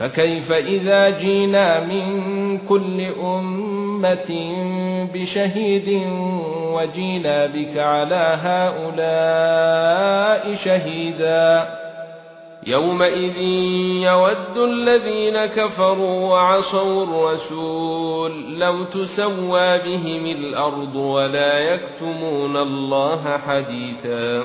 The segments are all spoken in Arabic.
فكيف إذا جينا من كل أمة بشهيد وجينا بك على هؤلاء شهيدا؟ يومئذ يود الذين كفروا وعصوا الرسول لو تسوى بهم الأرض ولا يكتمون الله حديثا.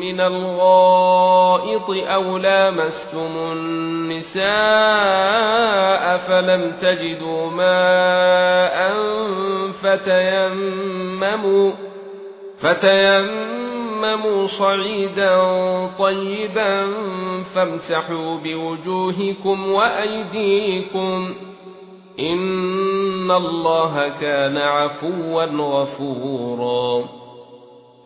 من الغائط أو لامستم النساء فلم تجدوا ماء فتيمموا فتيمموا صعيدا طيبا فامسحوا بوجوهكم وأيديكم إن الله كان عفوا غفورا